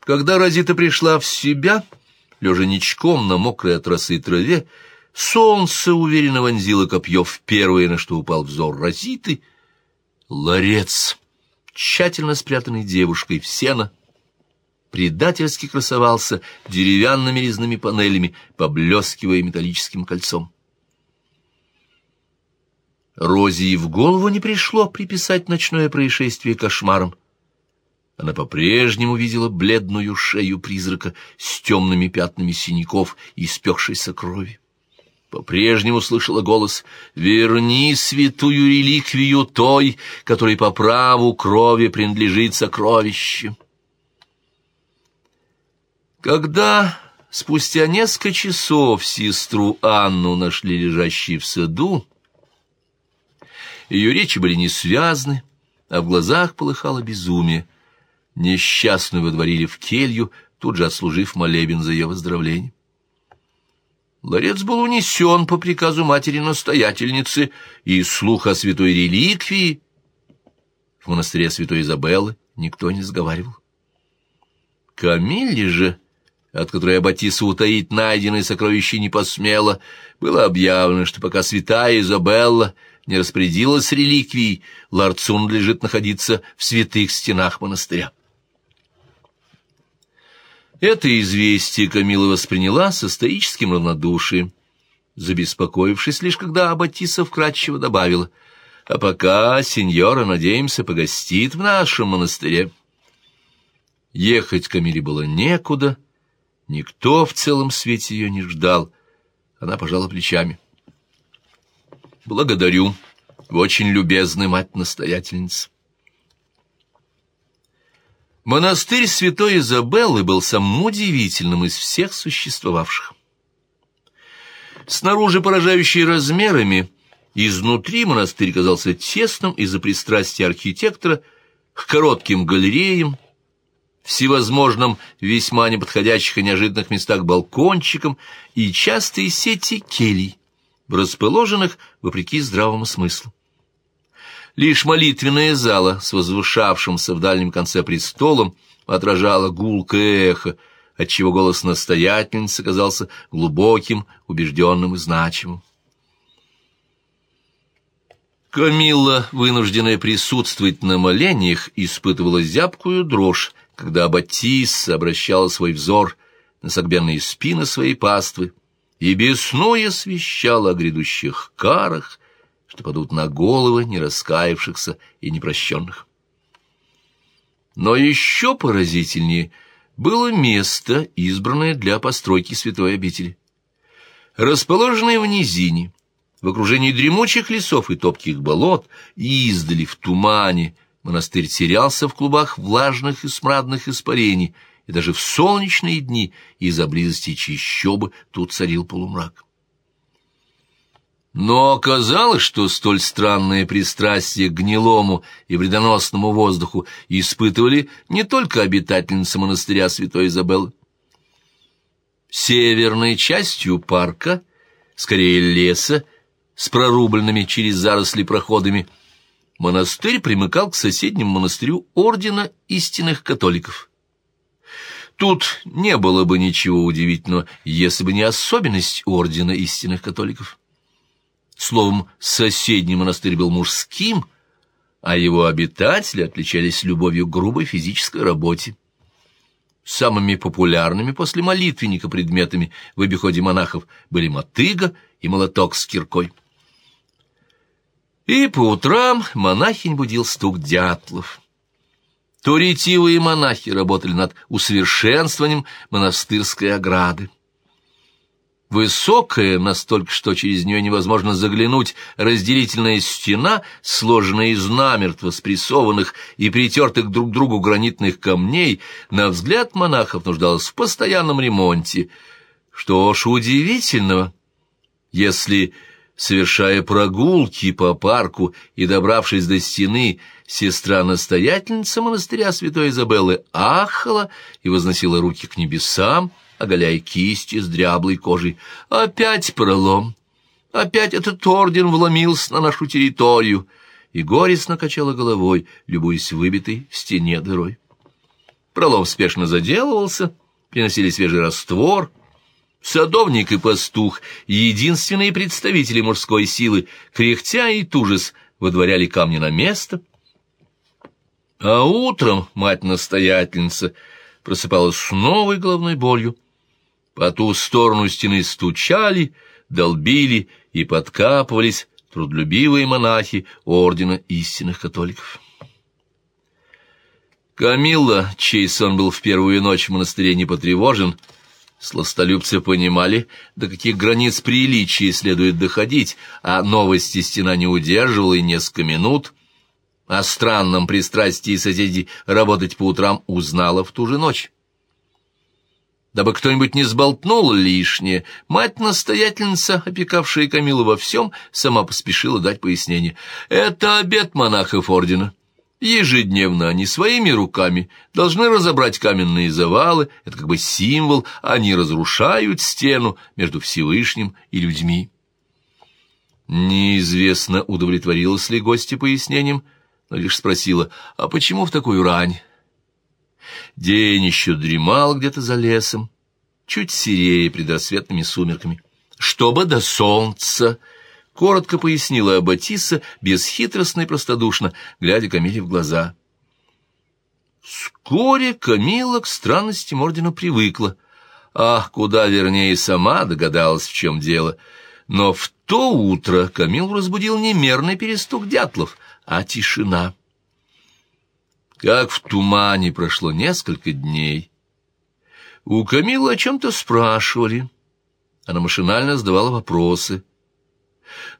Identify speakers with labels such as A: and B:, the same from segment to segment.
A: Когда Розита пришла в себя, лежа ничком на мокрой от росы траве, солнце уверенно вонзило копье в первое, на что упал взор Розиты. Ларец, тщательно спрятанный девушкой в сено, предательски красовался деревянными резными панелями, поблескивая металлическим кольцом. Розе и в голову не пришло приписать ночное происшествие кошмаром. Она по-прежнему видела бледную шею призрака с темными пятнами синяков и испекшейся крови. По-прежнему слышала голос «Верни святую реликвию той, которой по праву крови принадлежит сокровище». Когда спустя несколько часов сестру Анну нашли лежащей в саду, ее речи были не связаны, а в глазах полыхало безумие. Несчастную выдворили в келью, тут же отслужив молебен за ее выздоровление. Ларец был унесен по приказу матери-настоятельницы, и слух о святой реликвии в монастыре святой Изабеллы никто не сговаривал. Камилле же, от которой Аббатиса утаить найденное сокровище не посмела, было объявлено, что пока святая Изабелла не распорядилась реликвией, ларцу надлежит находиться в святых стенах монастыря. Это известие Камила восприняла со стоическим равнодушием, забеспокоившись лишь, когда Аббатиса вкратчиво добавила, «А пока сеньора, надеемся, погостит в нашем монастыре». Ехать Камиле было некуда, никто в целом свете ее не ждал. Она пожала плечами. «Благодарю, очень любезны, мать-настоятельница». Монастырь святой Изабеллы был самым удивительным из всех существовавших. Снаружи поражающий размерами, изнутри монастырь казался тесным из-за пристрастия архитектора к коротким галереям, всевозможным весьма неподходящих и неожиданных местах балкончикам и частые сети келий, расположенных вопреки здравому смыслу. Лишь молитвенная зала с возвышавшимся в дальнем конце престолом отражала гулкое эхо, отчего голос настоятельницы казался глубоким, убежденным и значимым. Камилла, вынужденная присутствовать на молениях, испытывала зябкую дрожь, когда Аббатис обращала свой взор на согбенные спины своей паствы и беснуя освещала о грядущих карах, что падут на головы нераскаявшихся и непрощенных. Но еще поразительнее было место, избранное для постройки святой обители. Расположенное в низине, в окружении дремучих лесов и топких болот, и издали в тумане, монастырь терялся в клубах влажных и смрадных испарений, и даже в солнечные дни из-за близости чищобы тут царил полумрак. Но оказалось, что столь странное пристрастие к гнилому и вредоносному воздуху испытывали не только обитательницы монастыря Святой Изабеллы. Северной частью парка, скорее леса, с прорубленными через заросли проходами, монастырь примыкал к соседнему монастырю Ордена истинных католиков. Тут не было бы ничего удивительного, если бы не особенность Ордена истинных католиков. Словом, соседний монастырь был мужским, а его обитатели отличались любовью к грубой физической работе. Самыми популярными после молитвенника предметами в обиходе монахов были мотыга и молоток с киркой. И по утрам монахинь будил стук дятлов. То ретивые монахи работали над усовершенствованием монастырской ограды. Высокая, настолько, что через нее невозможно заглянуть, разделительная стена, сложенная из намертво спрессованных и притертых друг к другу гранитных камней, на взгляд монахов нуждалась в постоянном ремонте. Что ж удивительного, если, совершая прогулки по парку и добравшись до стены, сестра-настоятельница монастыря святой Изабеллы ахала и возносила руки к небесам, оголяя кисти с дряблой кожей. «Опять пролом! Опять этот орден вломился на нашу территорию!» И горестно качала головой, любуясь выбитой в стене дырой. Пролом спешно заделывался, приносили свежий раствор. Садовник и пастух, единственные представители мужской силы, кряхтя и тужес, выдворяли камни на место. А утром мать-настоятельница просыпалась с новой головной болью. По ту сторону стены стучали, долбили и подкапывались трудолюбивые монахи ордена истинных католиков. Камилла, чей сон был в первую ночь в монастыре не потревожен, сластолюбцы понимали, до каких границ приличия следует доходить, а новости стена не удерживала и несколько минут. О странном пристрастии соседей работать по утрам узнала в ту же ночь. Дабы кто-нибудь не сболтнул лишнее, мать-настоятельница, опекавшая Камилу во всем, сама поспешила дать пояснение. «Это обет монахов ордена. Ежедневно они своими руками должны разобрать каменные завалы, это как бы символ, они разрушают стену между Всевышним и людьми». Неизвестно, удовлетворилась ли гостья пояснением, но лишь спросила, «А почему в такую рань?» День еще дремал где-то за лесом, чуть серее предрассветными сумерками. «Чтобы до солнца!» — коротко пояснила Аббатиса, бесхитростно и простодушно, глядя Камиле в глаза. Вскоре Камила к странностям ордена привыкла, а куда вернее сама догадалась, в чем дело. Но в то утро Камилу разбудил не мерный перестук дятлов, а тишина. Как в тумане прошло несколько дней. У Камилы о чем-то спрашивали. Она машинально задавала вопросы.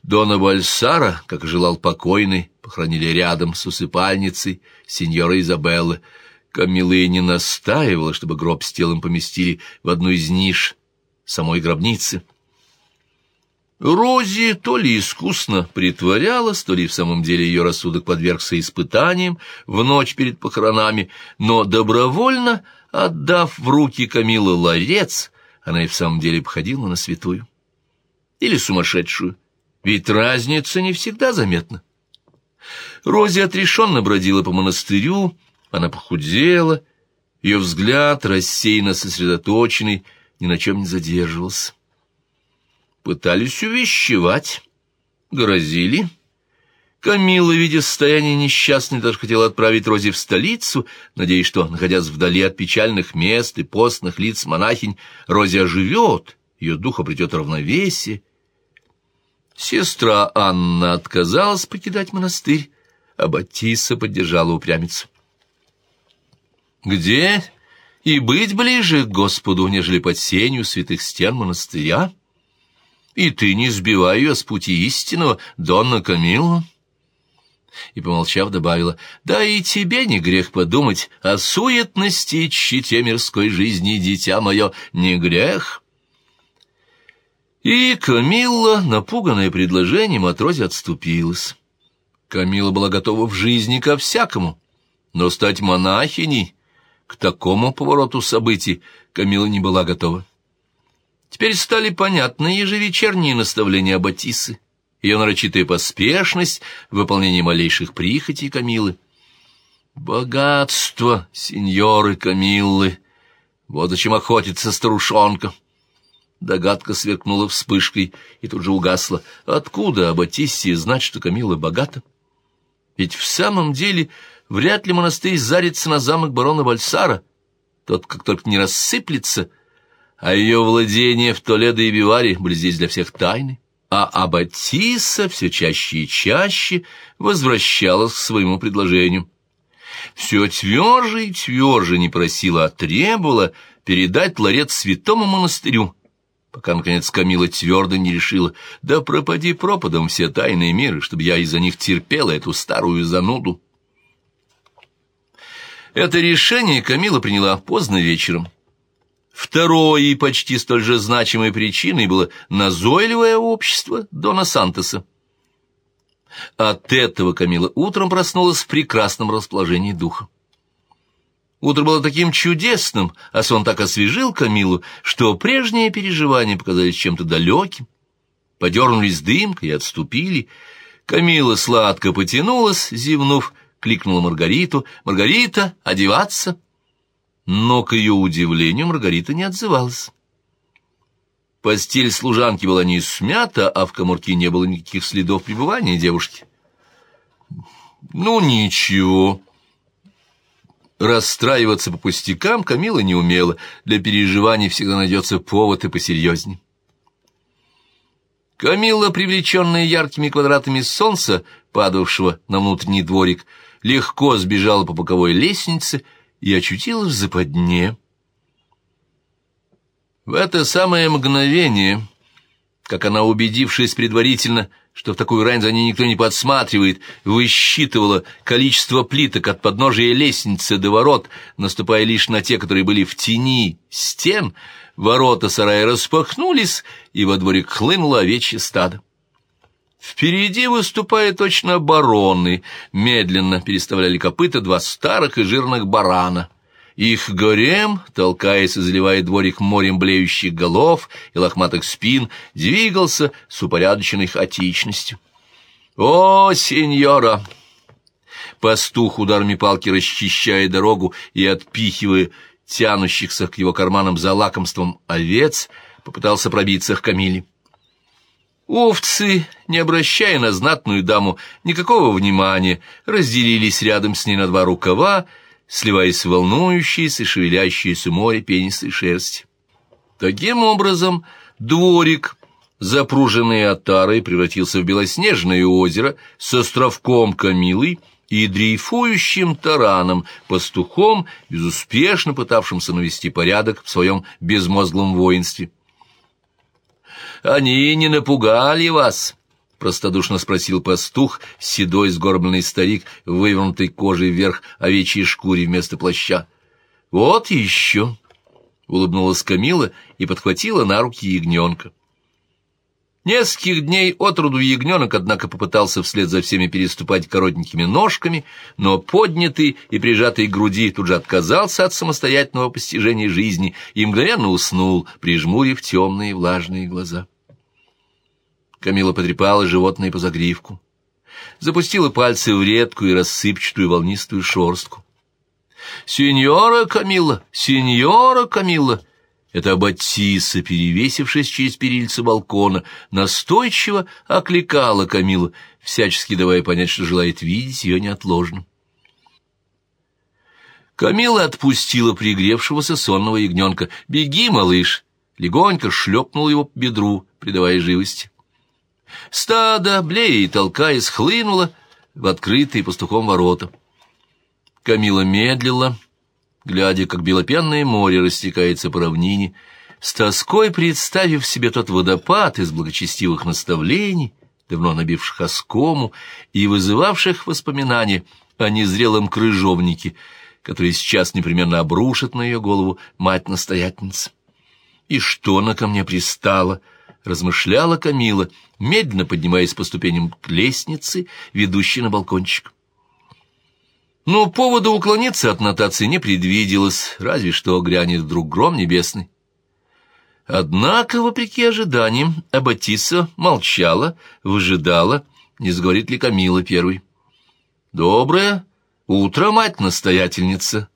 A: Дона Бальсара, как желал покойный, похоронили рядом с усыпальницей сеньора Изабеллы. Камила и не настаивала, чтобы гроб с телом поместили в одну из ниш самой гробницы. Рози то ли искусно притворялась, то ли в самом деле ее рассудок подвергся испытаниям в ночь перед похоронами, но добровольно, отдав в руки Камилы ларец, она и в самом деле походила на святую. Или сумасшедшую, ведь разница не всегда заметна. Рози отрешенно бродила по монастырю, она похудела, ее взгляд, рассеянно сосредоточенный, ни на чем не задерживался пытались увещевать, грозили. Камила, видя состояние несчастной, даже хотела отправить Рози в столицу, надеясь, что, находясь вдали от печальных мест и постных лиц монахинь, Рози оживет, ее дух обретет равновесие. Сестра Анна отказалась покидать монастырь, а Батиса поддержала упрямицу. «Где и быть ближе к Господу, нежели под сенью святых стен монастыря?» И ты не сбивай ее с пути истинного, Донна Камилла. И, помолчав, добавила, да и тебе не грех подумать о суетности и щите мирской жизни, дитя мое, не грех. И Камилла, напуганная предложением, от Рози отступилась. Камила была готова в жизни ко всякому, но стать монахиней к такому повороту событий Камила не была готова. Теперь стали понятны ежевечерние наставления Батисы, ее нарочитая поспешность в выполнении малейших прихотей Камилы. Богатство, сеньоры Камиллы, вот зачем охотится старушонка. Догадка сверкнула вспышкой и тут же угасла. Откуда Аббатиссия знать, что Камила богата? Ведь в самом деле вряд ли монастырь зарится на замок барона Вальсара. Тот, как только не рассыплется, — а ее владения в Толедо и Биваре были здесь для всех тайны. А Аббатиса все чаще и чаще возвращалась к своему предложению. Все тверже и тверже не просила, а требовала передать ларец святому монастырю, пока, наконец, Камила твердо не решила, да пропади пропадом все тайные миры, чтобы я из-за них терпела эту старую зануду. Это решение Камила приняла поздно вечером. Второй и почти столь же значимой причиной было назойливое общество Дона Сантоса. От этого Камила утром проснулась в прекрасном расположении духа. Утро было таким чудесным, а сон так освежил Камилу, что прежние переживания показались чем-то далеким. Подернулись дымкой и отступили. Камила сладко потянулась, зевнув, кликнула Маргариту. «Маргарита, одеваться!» Но, к ее удивлению, Маргарита не отзывалась. Постель служанки была не смята, а в коморке не было никаких следов пребывания девушки. «Ну, ничего». Расстраиваться по пустякам Камила не умела. Для переживаний всегда найдется повод и посерьезней. Камила, привлеченная яркими квадратами солнца, падавшего на внутренний дворик, легко сбежала по боковой лестнице и очутилась в западне. В это самое мгновение, как она, убедившись предварительно, что в такую рань за ней никто не подсматривает, высчитывала количество плиток от подножия лестницы до ворот, наступая лишь на те, которые были в тени стен, ворота сарая распахнулись, и во дворик хлынуло овечье стадо. Впереди, выступая точно бароны, медленно переставляли копыта два старых и жирных барана. Их горем, толкаясь и заливая дворик морем блеющих голов и лохматых спин, двигался с упорядоченной хаотичностью. «О, сеньора!» Пастух ударами палки расчищая дорогу и отпихивая тянущихся к его карманам за лакомством овец, попытался пробиться к Камиле. Овцы, не обращая на знатную даму никакого внимания, разделились рядом с ней на два рукава, сливаясь в волнующееся, шевелящееся море пенистой шерсти. Таким образом, дворик, запруженный отарой, превратился в белоснежное озеро с островком Камилы и дрейфующим тараном, пастухом, безуспешно пытавшимся навести порядок в своем безмозглом воинстве. «Они не напугали вас?» — простодушно спросил пастух, седой сгорбленный старик, вывернутой кожей вверх овечьей шкуре вместо плаща. «Вот еще!» — улыбнулась Камила и подхватила на руки ягненка. Нескольких дней от роду ягненок, однако, попытался вслед за всеми переступать коротенькими ножками, но поднятый и прижатый к груди тут же отказался от самостоятельного постижения жизни и мгновенно уснул, прижмурив темные влажные глаза. Камила потрепала животное по загривку, запустила пальцы в редкую и рассыпчатую волнистую шорстку. «Сеньора Камила! Сеньора Камила!» Это Батиса, перевесившись через перильцы балкона, настойчиво окликала Камилу, всячески давая понять, что желает видеть ее неотложно. Камила отпустила пригревшегося сонного ягненка. «Беги, малыш!» Легонько шлепнул его по бедру, придавая живости. Стадо, блея и толкаясь, хлынуло в открытые пастухом ворота. Камила медлила, глядя, как белопенное море растекается по равнине, с тоской представив себе тот водопад из благочестивых наставлений, давно набивших оскому и вызывавших воспоминания о незрелом крыжовнике, который сейчас непременно обрушит на ее голову мать-настоятельница. «И что она ко мне пристала?» — размышляла Камила, медленно поднимаясь по ступеням к лестнице, ведущей на балкончик. Но повода уклониться от нотации не предвиделось, разве что грянет вдруг гром небесный. Однако, вопреки ожиданиям, Аббатиса молчала, выжидала, не сговорит ли Камила первой. «Доброе утро, мать-настоятельница!»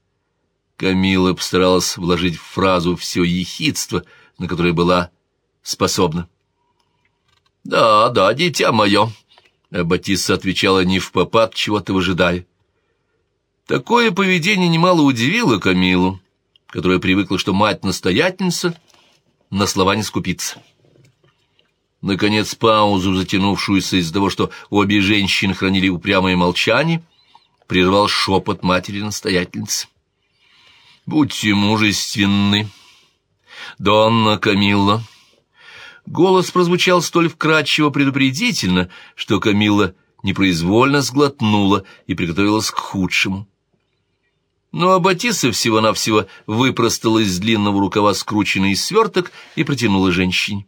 A: Камила постаралась вложить в фразу все ехидство, на которое была способна. «Да, да, дитя мое!» Аббатиса отвечала не в попад, чего-то выжидая. Такое поведение немало удивило Камилу, которая привыкла, что мать-настоятельница на слова не скупится. Наконец, паузу, затянувшуюся из-за того, что обе женщины хранили упрямое молчание, прервал шепот матери-настоятельницы. «Будьте мужественны, Донна Камилла». Голос прозвучал столь вкрадчиво предупредительно, что Камилла непроизвольно сглотнула и приготовилась к худшему. Но Аббатиса всего-навсего выпростала из длинного рукава скрученный сверток и протянула женщине.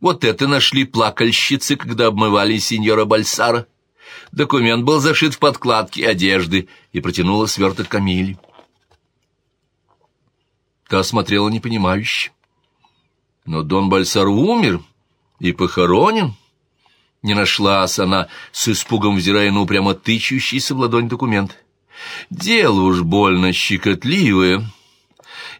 A: Вот это нашли плакальщицы, когда обмывали сеньора Бальсара. Документ был зашит в подкладке одежды и протянула сверток Камиле. Та смотрела непонимающе. Но Дон Бальсар умер и похоронен. Не нашлась она, с испугом взирая на упрямо тычущийся в ладонь документ. Дело уж больно щекотливое.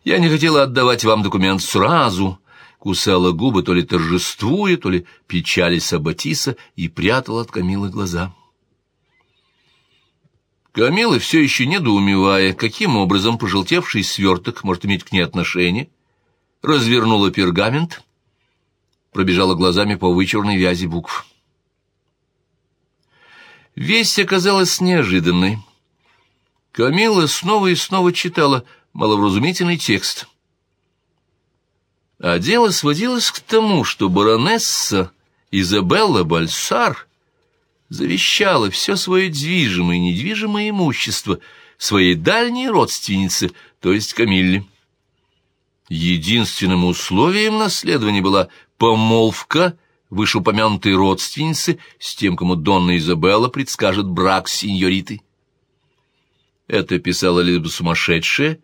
A: Я не хотела отдавать вам документ сразу, кусала губы, то ли торжествуя, то ли печались Аббатиса и прятала от Камилы глаза. Камила, все еще недоумевая, каким образом пожелтевший сверток может иметь к ней отношение, развернула пергамент, пробежала глазами по вычурной вязи букв. Весть оказалась неожиданной. Камила снова и снова читала маловразумительный текст. А дело сводилось к тому, что баронесса Изабелла Бальсар завещала все свое движимое и недвижимое имущество своей дальней родственнице, то есть Камилле. Единственным условием наследования была помолвка вышеупомянутой родственницы с тем, кому Донна Изабелла предскажет брак с сеньоритой. Это писала либо сумасшедшая,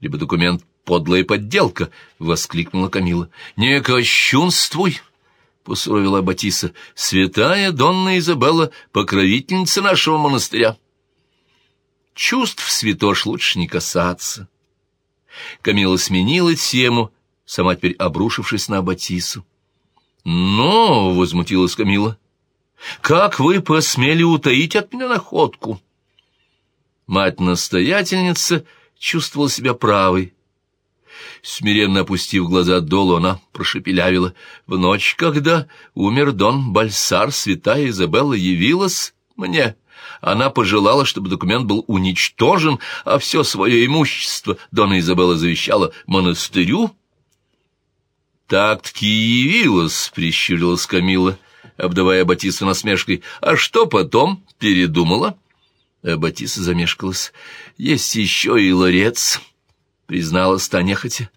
A: либо документ «подлая подделка», — воскликнула Камила. «Не кощунствуй!» — посуровила Батиса. «Святая Донна Изабелла, покровительница нашего монастыря». Чувств святош лучше не касаться. Камила сменила тему, сама теперь обрушившись на Батису. «Но!» — возмутилась Камила. «Как вы посмели утаить от меня находку?» Мать-настоятельница чувствовала себя правой. Смиренно опустив глаза долу, она прошепелявила. В ночь, когда умер Дон Бальсар, святая Изабелла явилась мне. Она пожелала, чтобы документ был уничтожен, а все свое имущество Дона Изабелла завещала монастырю. «Так-таки явилась», — прищурилась Камила, обдавая Батисту насмешкой. «А что потом? Передумала?» А Батиса замешкалась. «Есть еще и ларец», — призналась та нехотя.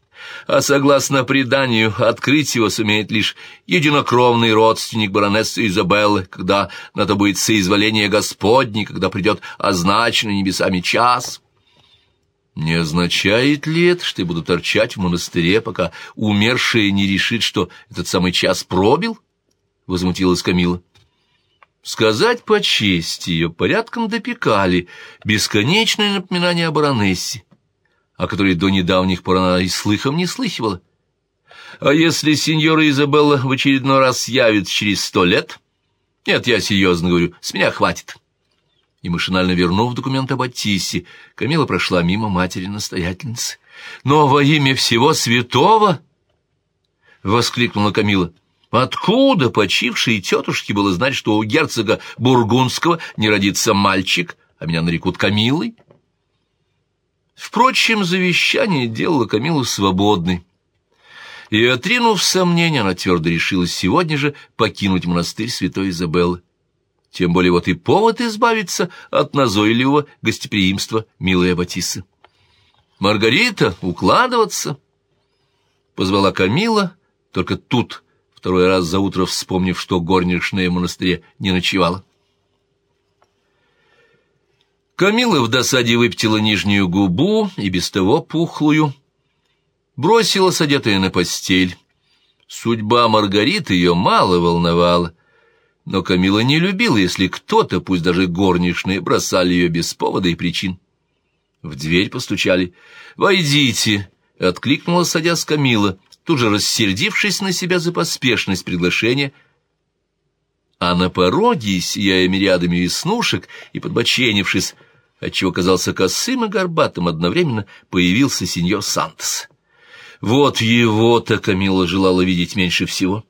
A: «А согласно преданию, открыть его сумеет лишь единокровный родственник баронессы Изабеллы, когда на то будет соизволение Господне, когда придет означенный небесами час». «Не означает ли это, что я буду торчать в монастыре, пока умершая не решит, что этот самый час пробил?» — возмутилась Камила. Сказать по чести ее порядком допекали бесконечное напоминание о баронессе, о которой до недавних пор она и слыхом не слыхивала. А если сеньора Изабелла в очередной раз явится через сто лет? Нет, я серьезно говорю, с меня хватит. И машинально вернув документ об Аттисе, Камила прошла мимо матери-настоятельницы. «Но во имя всего святого!» — воскликнула Камила. Откуда почившей тетушке было знать, что у герцога Бургундского не родится мальчик, а меня нарекут Камилой? Впрочем, завещание делало Камилу свободной. И, отринув сомнения, она твердо решилась сегодня же покинуть монастырь святой Изабеллы. Тем более вот и повод избавиться от назойливого гостеприимства милой Аббатисы. «Маргарита, укладываться!» Позвала Камила, только тут второй раз за утро вспомнив, что горничная в монастыре не ночевала. Камила в досаде выпятила нижнюю губу и без того пухлую, бросила одетая на постель. Судьба Маргариты ее мало волновала, но Камила не любила, если кто-то, пусть даже горничные, бросали ее без повода и причин. В дверь постучали. «Войдите!» — откликнула, садясь Камила, тут же рассердившись на себя за поспешность приглашения, а на пороге, сияя мириадами веснушек и подбоченившись, отчего казался косым и горбатым одновременно, появился сеньор Сантос. Вот его-то Камила желала видеть меньше всего.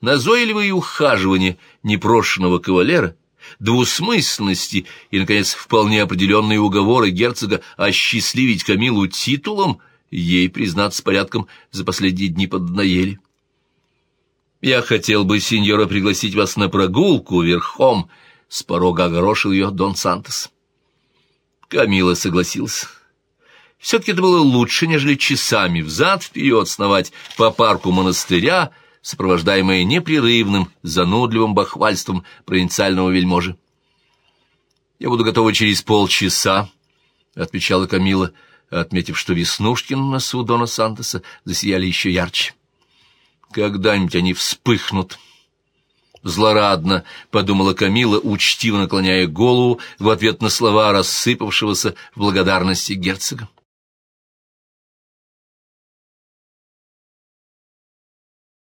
A: Назойливые ухаживания непрошенного кавалера — двусмысленности и, наконец, вполне определенные уговоры герцога осчастливить Камилу титулом Ей, признаться порядком, за последние дни поднаели. «Я хотел бы, сеньора, пригласить вас на прогулку верхом», — с порога огорошил ее Дон Сантос. Камила согласился. Все-таки это было лучше, нежели часами взад-вперед сновать по парку монастыря, сопровождаемое непрерывным, занудливым бахвальством провинциального вельможи. «Я буду готова через полчаса», — отвечала Камила, — отметив, что веснушки на носу Дона Сантоса засияли еще ярче. «Когда-нибудь они вспыхнут», — злорадно, подумала Камила, учтиво наклоняя голову в ответ на слова рассыпавшегося в благодарности герцога.